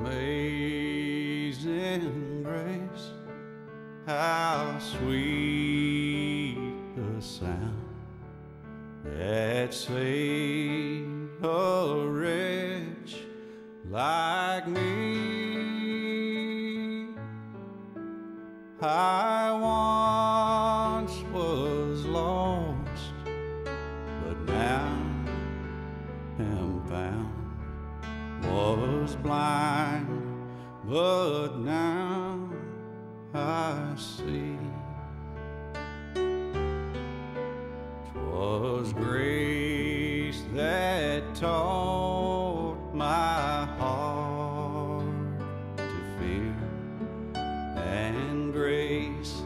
amazing grace, how sweet the sound that saved a wretch like me. I once was lost, but now am found. Was blind, but now I see. 'Twas grace that taught my heart to fear, and grace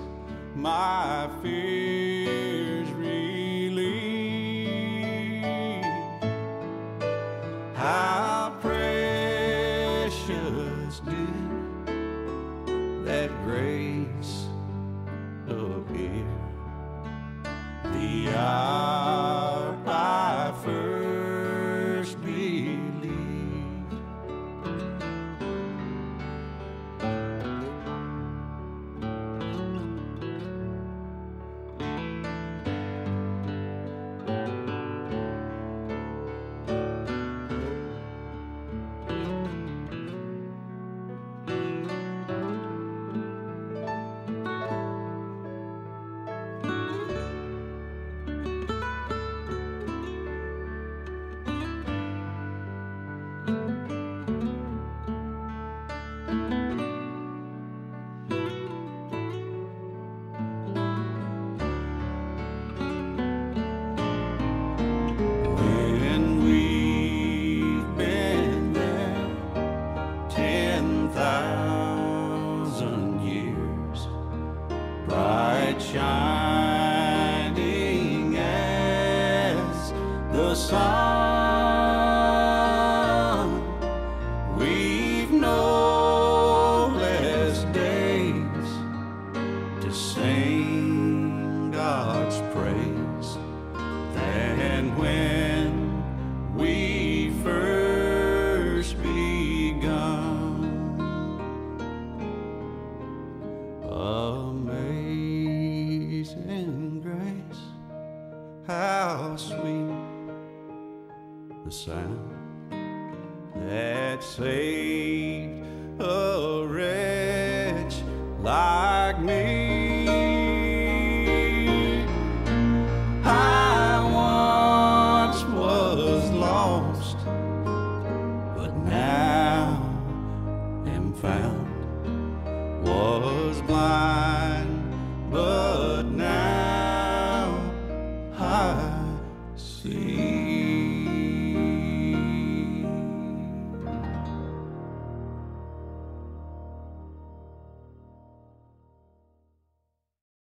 my fears relieved. How bright shining as the sun, we've no less days to sing God's praise how sweet the sound that saved a wretch like me. I once was lost, but now am found. Was blind, but